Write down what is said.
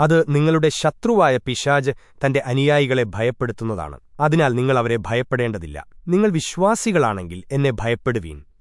അത് നിങ്ങളുടെ ശത്രുവായ പിശാജ് തന്റെ അനുയായികളെ ഭയപ്പെടുത്തുന്നതാണ്. അതിനാൽ നിങ്ങൾ അവരെ ഭയപ്പെടേണ്ടതില്ല. നിങ്ങൾ വിശ്വാസികളാണെങ്കിൽ എന്നെ ഭയപ്പെടുവീൻ.